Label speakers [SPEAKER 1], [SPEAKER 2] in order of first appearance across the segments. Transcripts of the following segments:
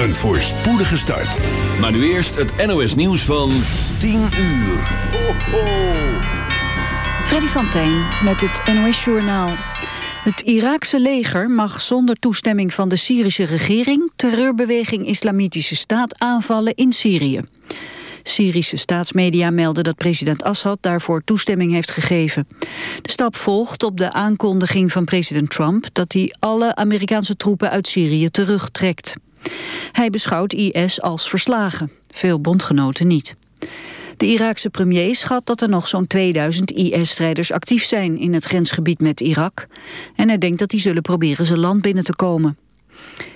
[SPEAKER 1] Een voorspoedige start.
[SPEAKER 2] Maar nu eerst het NOS nieuws van 10 uur. Ho, ho.
[SPEAKER 3] Freddy van met het NOS Journaal. Het Iraakse leger mag zonder toestemming van de Syrische regering... terreurbeweging Islamitische Staat aanvallen in Syrië. Syrische staatsmedia melden dat president Assad daarvoor toestemming heeft gegeven. De stap volgt op de aankondiging van president Trump... dat hij alle Amerikaanse troepen uit Syrië terugtrekt. Hij beschouwt IS als verslagen, veel bondgenoten niet. De Iraakse premier schat dat er nog zo'n 2000 IS-strijders actief zijn in het grensgebied met Irak. En hij denkt dat die zullen proberen zijn land binnen te komen.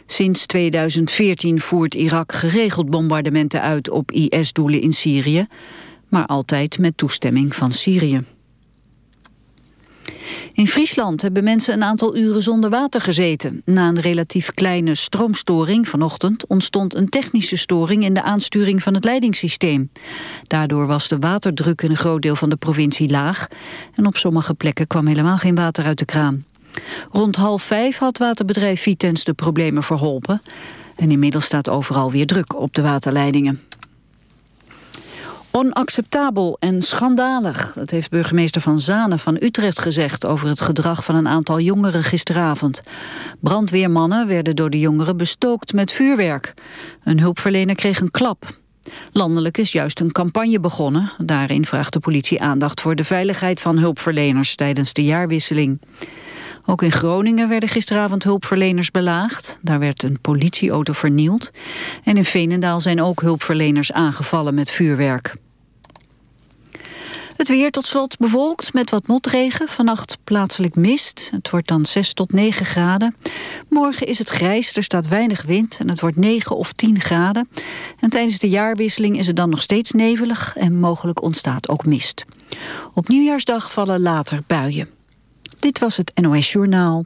[SPEAKER 3] Sinds 2014 voert Irak geregeld bombardementen uit op IS-doelen in Syrië, maar altijd met toestemming van Syrië. In Friesland hebben mensen een aantal uren zonder water gezeten. Na een relatief kleine stroomstoring vanochtend ontstond een technische storing in de aansturing van het leidingssysteem. Daardoor was de waterdruk in een groot deel van de provincie laag en op sommige plekken kwam helemaal geen water uit de kraan. Rond half vijf had waterbedrijf Vitens de problemen verholpen en inmiddels staat overal weer druk op de waterleidingen. Onacceptabel en schandalig, dat heeft burgemeester Van Zanen van Utrecht gezegd over het gedrag van een aantal jongeren gisteravond. Brandweermannen werden door de jongeren bestookt met vuurwerk. Een hulpverlener kreeg een klap. Landelijk is juist een campagne begonnen. Daarin vraagt de politie aandacht voor de veiligheid van hulpverleners tijdens de jaarwisseling. Ook in Groningen werden gisteravond hulpverleners belaagd. Daar werd een politieauto vernield. En in Veenendaal zijn ook hulpverleners aangevallen met vuurwerk. Het weer tot slot bewolkt met wat motregen. Vannacht plaatselijk mist. Het wordt dan 6 tot 9 graden. Morgen is het grijs, er staat weinig wind en het wordt 9 of 10 graden. En tijdens de jaarwisseling is het dan nog steeds nevelig en mogelijk ontstaat ook mist. Op nieuwjaarsdag vallen later buien. Dit was het NOS Journaal.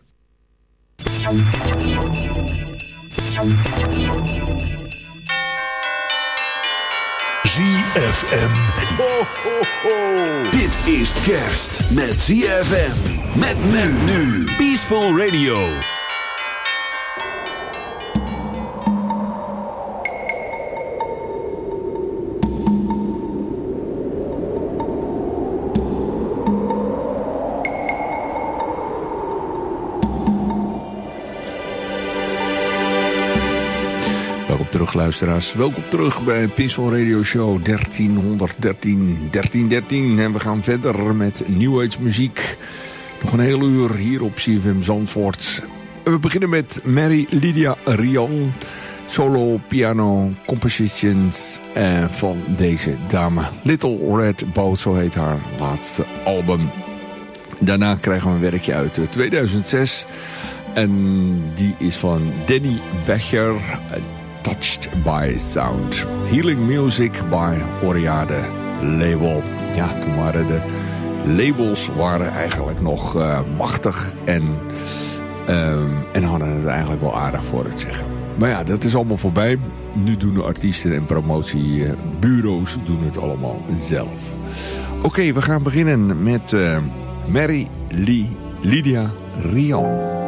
[SPEAKER 1] ZFM.
[SPEAKER 2] Ho, ho, ho. Dit is kerst met ZFM. Met men nu. Peaceful Radio.
[SPEAKER 4] Welkom terug bij Peaceful Radio Show 1313, 1313. En we gaan verder met New Age muziek. Nog een heel uur hier op CFM Zandvoort. We beginnen met Mary Lydia Rion. Solo piano compositions eh, van deze dame. Little Red Boat, zo heet haar laatste album. Daarna krijgen we een werkje uit 2006... En die is van Danny Becher. Touched by Sound. Healing Music by Oriade Label. Ja, toen waren de labels waren eigenlijk nog uh, machtig en, um, en hadden het eigenlijk wel aardig voor het zeggen. Maar ja, dat is allemaal voorbij. Nu doen de artiesten en promotiebureaus doen het allemaal zelf. Oké, we gaan beginnen met uh, Mary Lee Lydia Rian.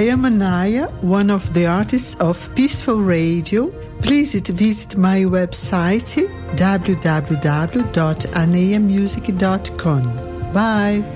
[SPEAKER 5] Am Anaya, one of the artists of Peaceful Radio. Please visit my website www.anayamusic.com. Bye.